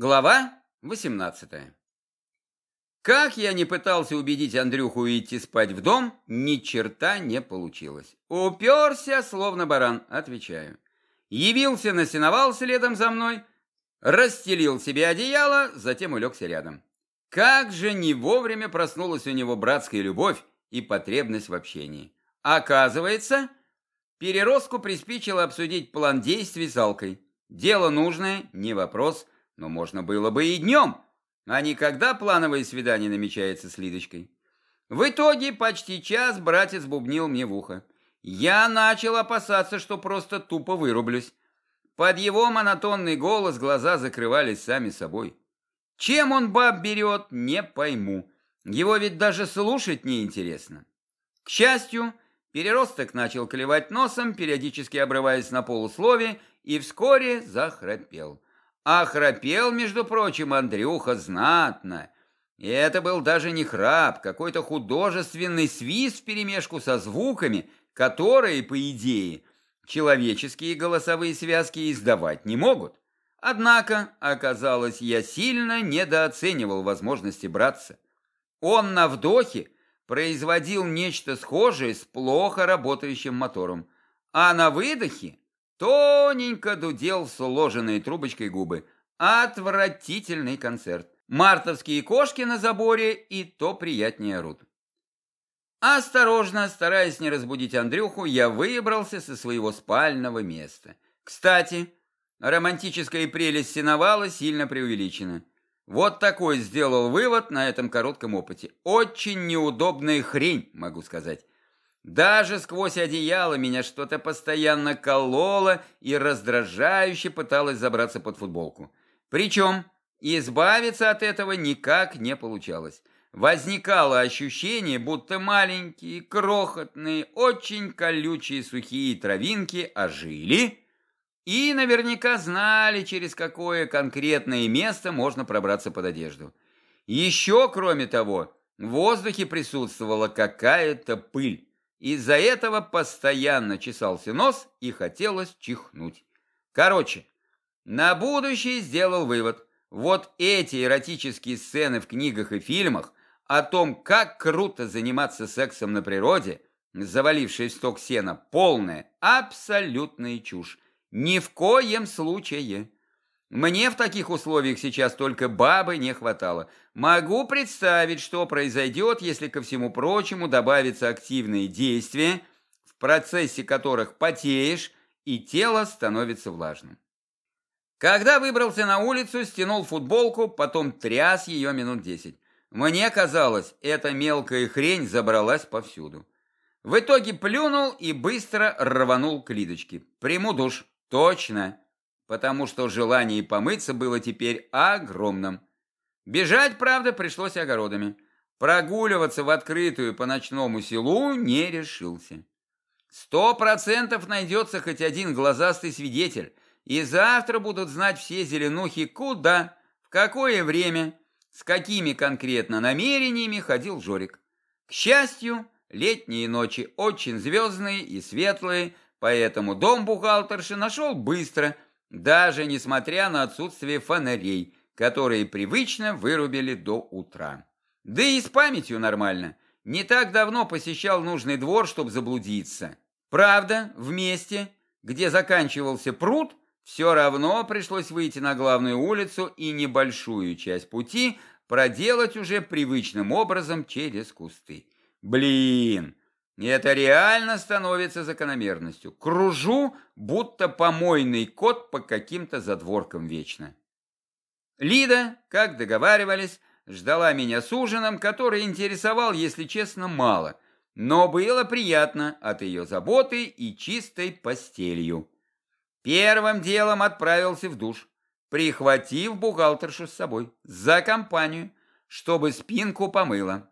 Глава 18 Как я не пытался убедить Андрюху идти спать в дом, ни черта не получилось. Уперся, словно баран, отвечаю. Явился на сеновал следом за мной, расстелил себе одеяло, затем улегся рядом. Как же не вовремя проснулась у него братская любовь и потребность в общении. Оказывается, переростку приспичило обсудить план действий с Алкой. Дело нужное, не вопрос – но можно было бы и днем, а не когда плановое свидание намечается с Лидочкой. В итоге почти час братец бубнил мне в ухо. Я начал опасаться, что просто тупо вырублюсь. Под его монотонный голос глаза закрывались сами собой. Чем он баб берет, не пойму. Его ведь даже слушать неинтересно. К счастью, переросток начал клевать носом, периодически обрываясь на полуслове, и вскоре захрапел. А храпел, между прочим, Андрюха знатно. И это был даже не храп, какой-то художественный свист вперемешку со звуками, которые, по идее, человеческие голосовые связки издавать не могут. Однако, оказалось, я сильно недооценивал возможности братца. Он на вдохе производил нечто схожее с плохо работающим мотором, а на выдохе Тоненько дудел сложенной трубочкой губы. Отвратительный концерт. Мартовские кошки на заборе и то приятнее орут. Осторожно, стараясь не разбудить Андрюху, я выбрался со своего спального места. Кстати, романтическая прелесть сеновала сильно преувеличена. Вот такой сделал вывод на этом коротком опыте. Очень неудобная хрень, могу сказать. Даже сквозь одеяло меня что-то постоянно кололо и раздражающе пыталось забраться под футболку. Причем избавиться от этого никак не получалось. Возникало ощущение, будто маленькие, крохотные, очень колючие сухие травинки ожили и наверняка знали, через какое конкретное место можно пробраться под одежду. Еще, кроме того, в воздухе присутствовала какая-то пыль. Из-за этого постоянно чесался нос и хотелось чихнуть. Короче, на будущее сделал вывод. Вот эти эротические сцены в книгах и фильмах о том, как круто заниматься сексом на природе, завалившись в сток сена, полная, абсолютная чушь. Ни в коем случае. Мне в таких условиях сейчас только бабы не хватало. Могу представить, что произойдет, если ко всему прочему добавится активные действия, в процессе которых потеешь и тело становится влажным. Когда выбрался на улицу, стянул футболку, потом тряс ее минут десять. Мне казалось, эта мелкая хрень забралась повсюду. В итоге плюнул и быстро рванул к Лидочке. Приму душ. Точно потому что желание помыться было теперь огромным. Бежать, правда, пришлось огородами. Прогуливаться в открытую по ночному селу не решился. Сто процентов найдется хоть один глазастый свидетель, и завтра будут знать все зеленухи, куда, в какое время, с какими конкретно намерениями ходил Жорик. К счастью, летние ночи очень звездные и светлые, поэтому дом бухгалтерши нашел быстро – даже несмотря на отсутствие фонарей, которые привычно вырубили до утра. Да и с памятью нормально. Не так давно посещал нужный двор, чтобы заблудиться. Правда, в месте, где заканчивался пруд, все равно пришлось выйти на главную улицу и небольшую часть пути проделать уже привычным образом через кусты. Блин, это реально становится закономерностью. Кружу, будто помойный кот по каким-то задворкам вечно. Лида, как договаривались, ждала меня с ужином, который интересовал, если честно, мало, но было приятно от ее заботы и чистой постелью. Первым делом отправился в душ, прихватив бухгалтершу с собой за компанию, чтобы спинку помыла.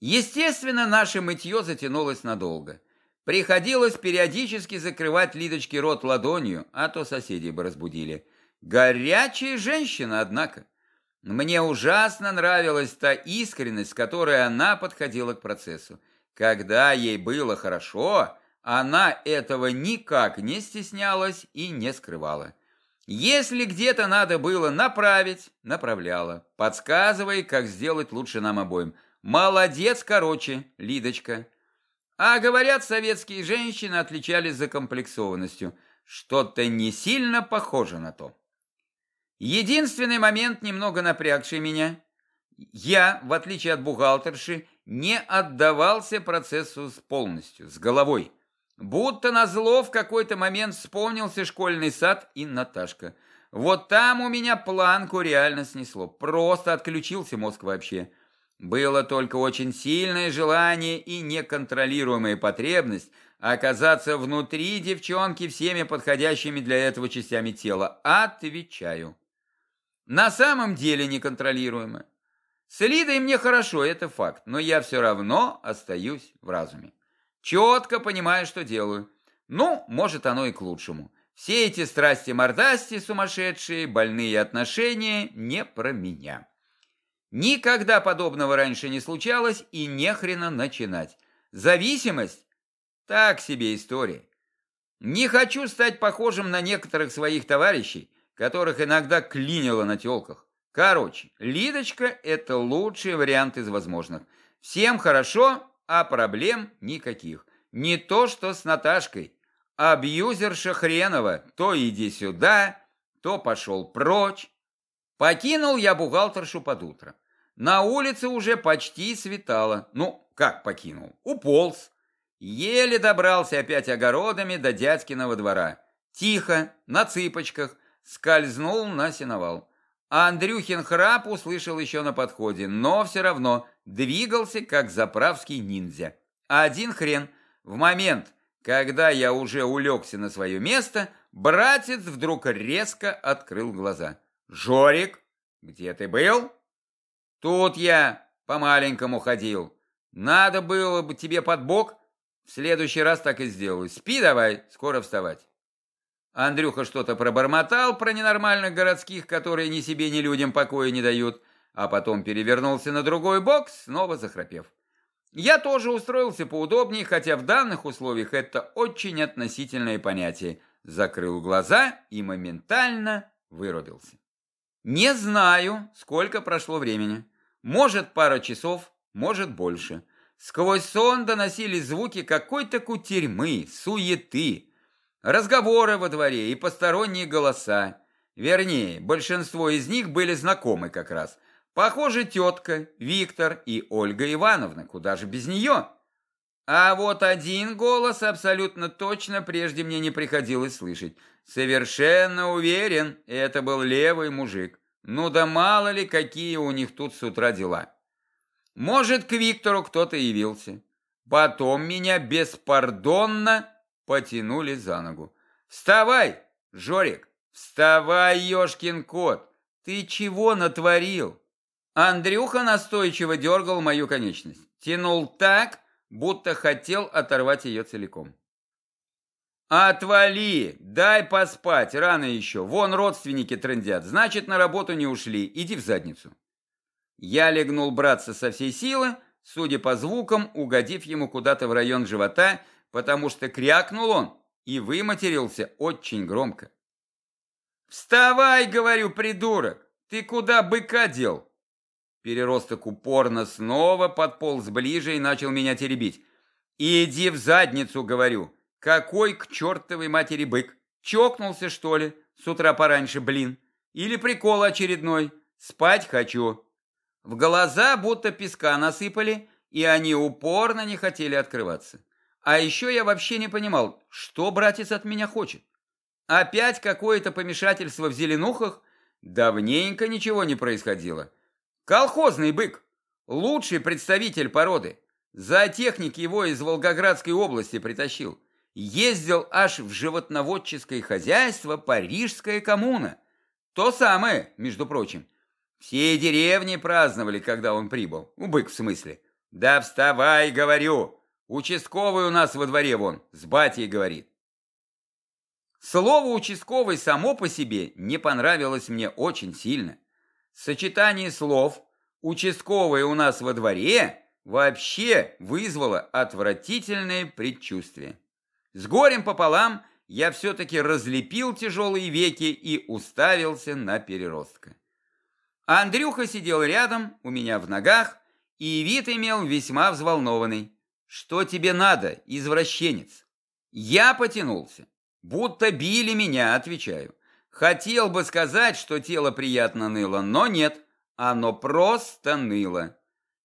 Естественно, наше мытье затянулось надолго. Приходилось периодически закрывать Лидочке рот ладонью, а то соседи бы разбудили. Горячая женщина, однако. Мне ужасно нравилась та искренность, с которой она подходила к процессу. Когда ей было хорошо, она этого никак не стеснялась и не скрывала. Если где-то надо было направить, направляла, подсказывая, как сделать лучше нам обоим. Молодец, короче, Лидочка. А говорят, советские женщины отличались закомплексованностью. Что-то не сильно похоже на то. Единственный момент, немного напрягший меня. Я, в отличие от бухгалтерши, не отдавался процессу с полностью, с головой. Будто назло в какой-то момент вспомнился школьный сад и Наташка. Вот там у меня планку реально снесло. Просто отключился мозг вообще. Было только очень сильное желание и неконтролируемая потребность оказаться внутри девчонки всеми подходящими для этого частями тела. Отвечаю. На самом деле неконтролируемо. С Лидой мне хорошо, это факт, но я все равно остаюсь в разуме. Четко понимаю, что делаю. Ну, может, оно и к лучшему. Все эти страсти-мордасти сумасшедшие, больные отношения не про меня. Никогда подобного раньше не случалось и не хрена начинать. Зависимость? Так себе история. Не хочу стать похожим на некоторых своих товарищей, которых иногда клинило на телках. Короче, Лидочка – это лучший вариант из возможных. Всем хорошо, а проблем никаких. Не то, что с Наташкой. Абьюзерша хренова. То иди сюда, то пошел прочь. Покинул я бухгалтершу под утро. На улице уже почти светало. Ну, как покинул? Уполз. Еле добрался опять огородами до дядькиного двора. Тихо, на цыпочках, скользнул на сеновал. Андрюхин храп услышал еще на подходе, но все равно двигался, как заправский ниндзя. Один хрен. В момент, когда я уже улегся на свое место, братец вдруг резко открыл глаза. «Жорик, где ты был?» «Тут я по-маленькому ходил. Надо было бы тебе под бок. В следующий раз так и сделаю. Спи давай, скоро вставать». Андрюха что-то пробормотал про ненормальных городских, которые ни себе, ни людям покоя не дают, а потом перевернулся на другой бок, снова захрапев. Я тоже устроился поудобнее, хотя в данных условиях это очень относительное понятие. Закрыл глаза и моментально вырубился. Не знаю, сколько прошло времени. Может, пара часов, может, больше. Сквозь сон доносились звуки какой-то кутерьмы, суеты, Разговоры во дворе и посторонние голоса. Вернее, большинство из них были знакомы как раз. Похоже, тетка, Виктор и Ольга Ивановна, куда же без нее? А вот один голос абсолютно точно прежде мне не приходилось слышать. Совершенно уверен, это был левый мужик. Ну да мало ли, какие у них тут с утра дела. Может, к Виктору кто-то явился. Потом меня беспардонно потянули за ногу. «Вставай, Жорик! Вставай, ёшкин кот! Ты чего натворил?» Андрюха настойчиво дергал мою конечность. Тянул так, будто хотел оторвать ее целиком. «Отвали! Дай поспать, рано еще. Вон родственники трындят, значит, на работу не ушли. Иди в задницу». Я легнул браться со всей силы, судя по звукам, угодив ему куда-то в район живота потому что крякнул он и выматерился очень громко. «Вставай, — говорю, придурок! Ты куда быка дел?» Переросток упорно снова подполз ближе и начал меня теребить. «Иди в задницу, — говорю! Какой к чертовой матери бык? Чокнулся, что ли? С утра пораньше, блин! Или прикол очередной? Спать хочу!» В глаза будто песка насыпали, и они упорно не хотели открываться. А еще я вообще не понимал, что братец от меня хочет. Опять какое-то помешательство в зеленухах? Давненько ничего не происходило. Колхозный бык, лучший представитель породы. Зоотехник его из Волгоградской области притащил. Ездил аж в животноводческое хозяйство Парижская коммуна. То самое, между прочим. Все деревни праздновали, когда он прибыл. У бык в смысле. Да вставай, говорю. Участковый у нас во дворе вон, с батей говорит. Слово «участковый» само по себе не понравилось мне очень сильно. Сочетание слов «участковый у нас во дворе» вообще вызвало отвратительное предчувствие. С горем пополам я все-таки разлепил тяжелые веки и уставился на переростка. Андрюха сидел рядом, у меня в ногах, и вид имел весьма взволнованный. «Что тебе надо, извращенец?» Я потянулся. Будто били меня, отвечаю. Хотел бы сказать, что тело приятно ныло, но нет, оно просто ныло.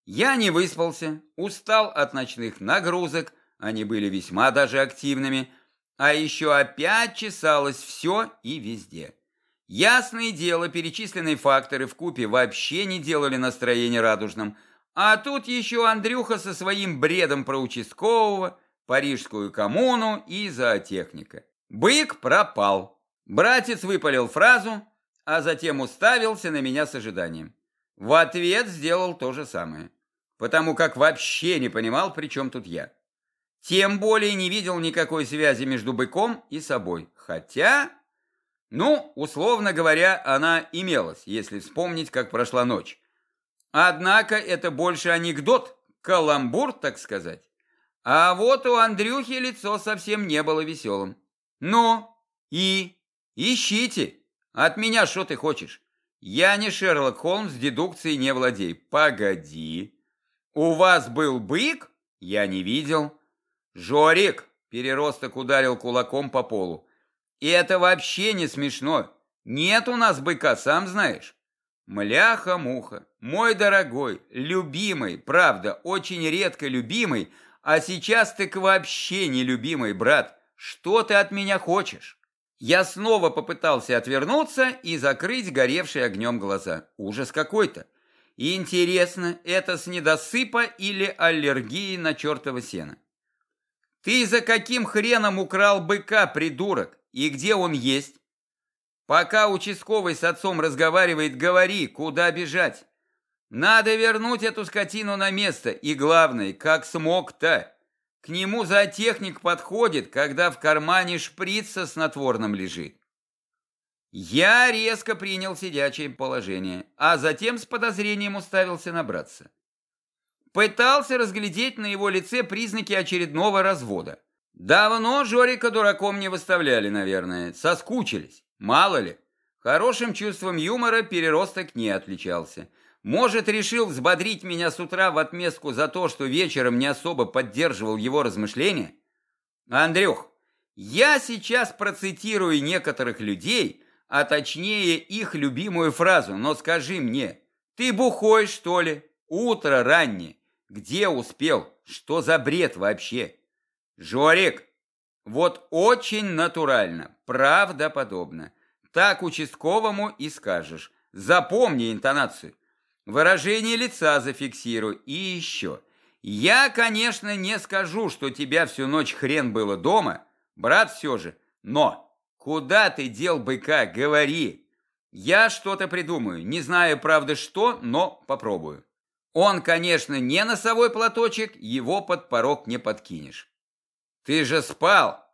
Я не выспался, устал от ночных нагрузок, они были весьма даже активными, а еще опять чесалось все и везде. Ясное дело, перечисленные факторы в купе вообще не делали настроение радужным, а тут еще Андрюха со своим бредом про участкового, парижскую коммуну и зоотехника. Бык пропал. Братец выпалил фразу, а затем уставился на меня с ожиданием. В ответ сделал то же самое, потому как вообще не понимал, при чем тут я. Тем более не видел никакой связи между быком и собой. Хотя, ну, условно говоря, она имелась, если вспомнить, как прошла ночь. Однако это больше анекдот, каламбур, так сказать. А вот у Андрюхи лицо совсем не было веселым. Ну, и? Ищите. От меня что ты хочешь? Я не Шерлок Холмс, дедукцией не владей. Погоди. У вас был бык? Я не видел. «Жорик!» – переросток ударил кулаком по полу. «И это вообще не смешно. Нет у нас быка, сам знаешь». «Мляха-муха, мой дорогой, любимый, правда, очень редко любимый, а сейчас ты вообще не любимый, брат. Что ты от меня хочешь?» Я снова попытался отвернуться и закрыть горевшие огнем глаза. Ужас какой-то. Интересно, это с недосыпа или аллергии на чертово сено? Ты за каким хреном украл быка, придурок? И где он есть? Пока участковый с отцом разговаривает, говори, куда бежать. Надо вернуть эту скотину на место, и главное, как смог-то. К нему зоотехник подходит, когда в кармане шприц со снотворным лежит. Я резко принял сидячее положение, а затем с подозрением уставился на братца. Пытался разглядеть на его лице признаки очередного развода. Давно Жорика дураком не выставляли, наверное. Соскучились. Мало ли. Хорошим чувством юмора переросток не отличался. Может, решил взбодрить меня с утра в отместку за то, что вечером не особо поддерживал его размышления? Андрюх, я сейчас процитирую некоторых людей, а точнее их любимую фразу, но скажи мне, ты бухой, что ли? Утро раннее. Где успел? Что за бред вообще? Жорик, вот очень натурально, правдоподобно. Так участковому и скажешь. Запомни интонацию. Выражение лица зафиксируй. И еще. Я, конечно, не скажу, что тебя всю ночь хрен было дома, брат все же, но куда ты дел быка, говори. Я что-то придумаю, не знаю, правда, что, но попробую. Он, конечно, не носовой платочек, его под порог не подкинешь. Ты же спал.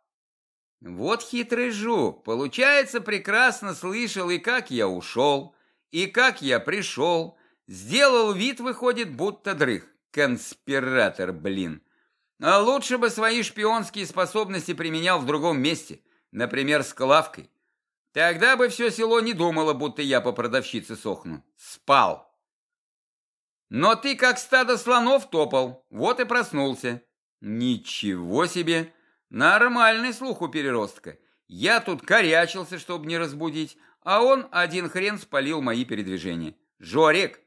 Вот хитрый жук. Получается, прекрасно слышал и как я ушел, и как я пришел. Сделал вид, выходит, будто дрых. Конспиратор, блин. А лучше бы свои шпионские способности применял в другом месте. Например, с клавкой. Тогда бы все село не думало, будто я по продавщице сохну. Спал. Но ты как стадо слонов топал, вот и проснулся. Ничего себе! Нормальный слух у переростка. Я тут корячился, чтобы не разбудить, а он один хрен спалил мои передвижения. Жорик,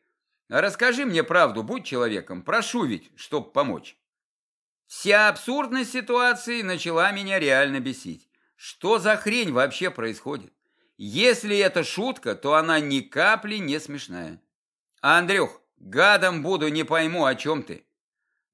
расскажи мне правду, будь человеком, прошу ведь, чтоб помочь. Вся абсурдность ситуации начала меня реально бесить. Что за хрень вообще происходит? Если это шутка, то она ни капли не смешная. Андрюх, Гадом буду, не пойму, о чем ты.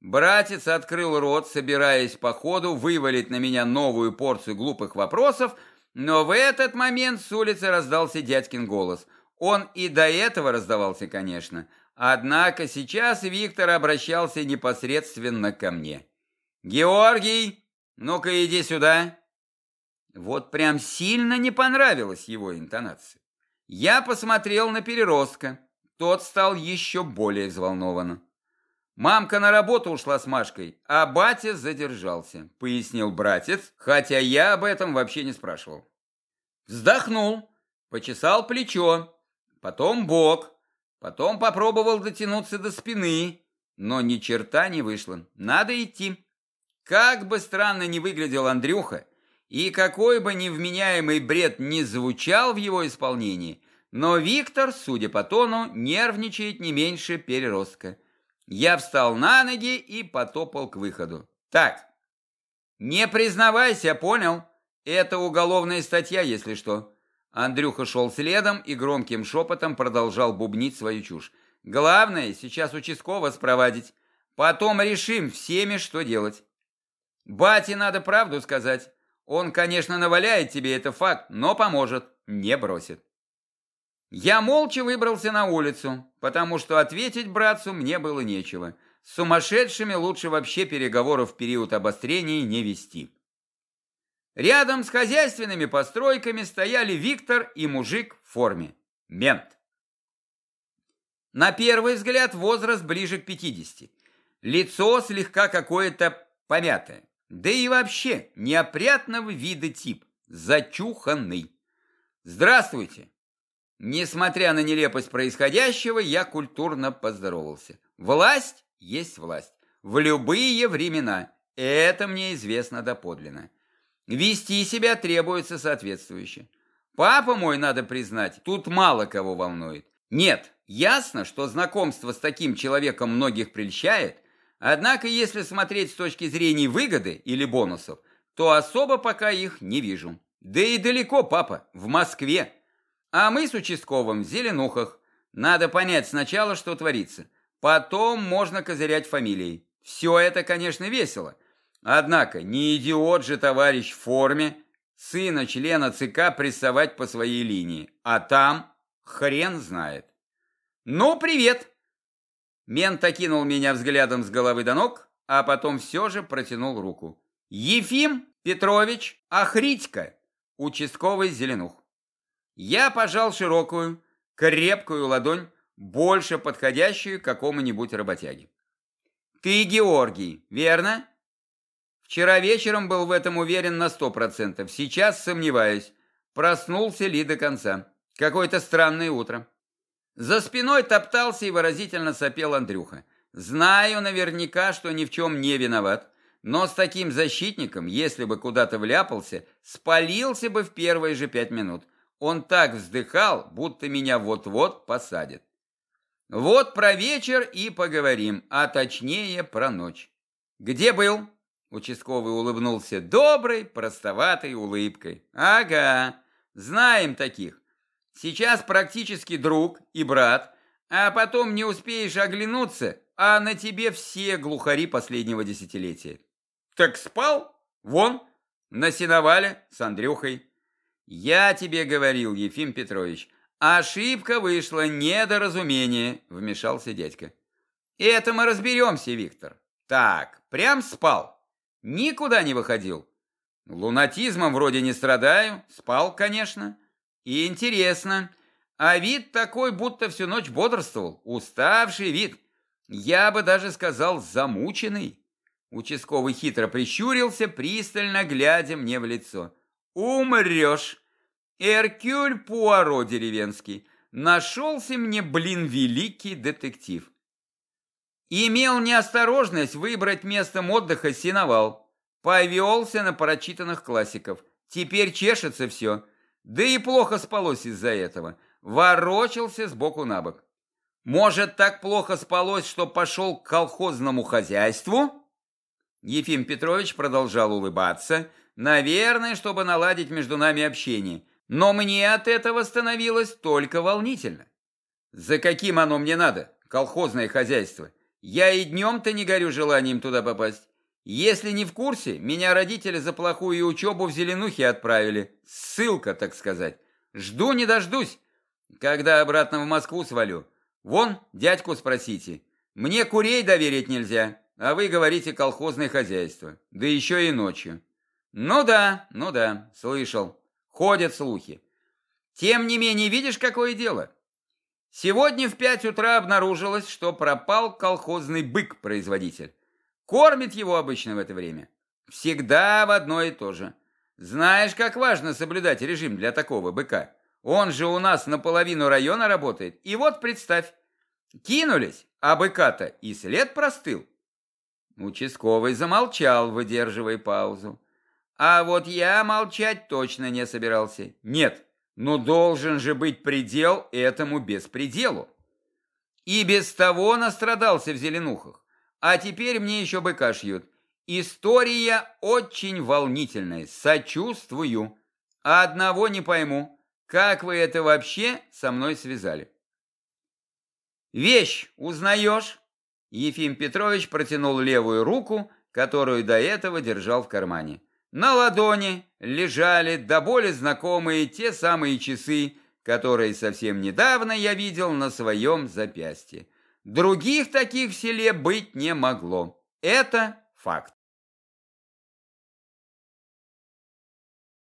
Братец открыл рот, собираясь по ходу вывалить на меня новую порцию глупых вопросов, но в этот момент с улицы раздался дядькин голос. Он и до этого раздавался, конечно. Однако сейчас Виктор обращался непосредственно ко мне. «Георгий, ну-ка иди сюда!» Вот прям сильно не понравилась его интонация. Я посмотрел на переростка. Тот стал еще более взволнован. Мамка на работу ушла с Машкой, а батя задержался, пояснил братец, хотя я об этом вообще не спрашивал. Вздохнул, почесал плечо, потом бок, потом попробовал дотянуться до спины, но ни черта не вышло. Надо идти. Как бы странно ни выглядел Андрюха, и какой бы невменяемый бред не звучал в его исполнении, но Виктор, судя по тону, нервничает не меньше переростка. Я встал на ноги и потопал к выходу. Так, не признавайся, понял? Это уголовная статья, если что. Андрюха шел следом и громким шепотом продолжал бубнить свою чушь. Главное, сейчас участково спровадить. Потом решим всеми, что делать. Бате надо правду сказать. Он, конечно, наваляет тебе, это факт, но поможет, не бросит. Я молча выбрался на улицу, потому что ответить братцу мне было нечего. С сумасшедшими лучше вообще переговоров в период обострения не вести. Рядом с хозяйственными постройками стояли Виктор и мужик в форме. Мент. На первый взгляд возраст ближе к 50. Лицо слегка какое-то помятое. Да и вообще неопрятного вида тип. Зачуханный. Здравствуйте. Несмотря на нелепость происходящего, я культурно поздоровался. Власть есть власть. В любые времена. Это мне известно доподлинно. Вести себя требуется соответствующе. Папа мой, надо признать, тут мало кого волнует. Нет, ясно, что знакомство с таким человеком многих прельщает, однако если смотреть с точки зрения выгоды или бонусов, то особо пока их не вижу. Да и далеко, папа, в Москве. А мы с участковым в Зеленухах. Надо понять сначала, что творится. Потом можно козырять фамилией. Все это, конечно, весело. Однако, не идиот же товарищ в форме сына члена ЦК прессовать по своей линии. А там хрен знает. Ну, привет! Мент окинул меня взглядом с головы до ног, а потом все же протянул руку. Ефим Петрович Ахритько, участковый Зеленух. Я пожал широкую, крепкую ладонь, больше подходящую какому-нибудь работяге. «Ты Георгий, верно?» Вчера вечером был в этом уверен на сто процентов. Сейчас сомневаюсь. Проснулся ли до конца. Какое-то странное утро. За спиной топтался и выразительно сопел Андрюха. Знаю наверняка, что ни в чем не виноват. Но с таким защитником, если бы куда-то вляпался, спалился бы в первые же пять минут. Он так вздыхал, будто меня вот-вот посадят. Вот про вечер и поговорим, а точнее про ночь. Где был? Участковый улыбнулся доброй, простоватой улыбкой. Ага, знаем таких. Сейчас практически друг и брат, а потом не успеешь оглянуться, а на тебе все глухари последнего десятилетия. Так спал? Вон, на сеновале с Андрюхой. «Я тебе говорил, Ефим Петрович, ошибка вышла, недоразумение», — вмешался дядька. «Это мы разберемся, Виктор. Так, прям спал. Никуда не выходил. Лунатизмом вроде не страдаю, спал, конечно. И интересно, а вид такой, будто всю ночь бодрствовал, уставший вид. Я бы даже сказал, замученный». Участковый хитро прищурился, пристально глядя мне в лицо. «Умрешь!» Эркюль Пуаро деревенский. Нашелся мне, блин, великий детектив. Имел неосторожность выбрать местом отдыха сеновал. Повелся на прочитанных классиков. Теперь чешется все. Да и плохо спалось из-за этого. Ворочался сбоку на бок. Может, так плохо спалось, что пошел к колхозному хозяйству? Ефим Петрович продолжал улыбаться. Наверное, чтобы наладить между нами общение. Но мне от этого становилось только волнительно. За каким оно мне надо, колхозное хозяйство? Я и днем-то не горю желанием туда попасть. Если не в курсе, меня родители за плохую учебу в Зеленухе отправили. Ссылка, так сказать. Жду не дождусь, когда обратно в Москву свалю. Вон, дядьку спросите. Мне курей доверить нельзя, а вы говорите колхозное хозяйство. Да еще и ночью. Ну да, ну да, слышал. Ходят слухи. Тем не менее, видишь, какое дело? Сегодня в пять утра обнаружилось, что пропал колхозный бык-производитель. Кормит его обычно в это время. Всегда в одно и то же. Знаешь, как важно соблюдать режим для такого быка? Он же у нас наполовину района работает. И вот представь, кинулись, а быка-то и след простыл. Участковый замолчал, выдерживая паузу. А вот я молчать точно не собирался. Нет, ну должен же быть предел этому беспределу. И без того настрадался в зеленухах. А теперь мне еще быка шьют. История очень волнительная, сочувствую. А одного не пойму, как вы это вообще со мной связали? Вещь узнаешь? Ефим Петрович протянул левую руку, которую до этого держал в кармане. На ладони лежали до боли знакомые те самые часы, которые совсем недавно я видел на своем запястье. Других таких в селе быть не могло. Это факт.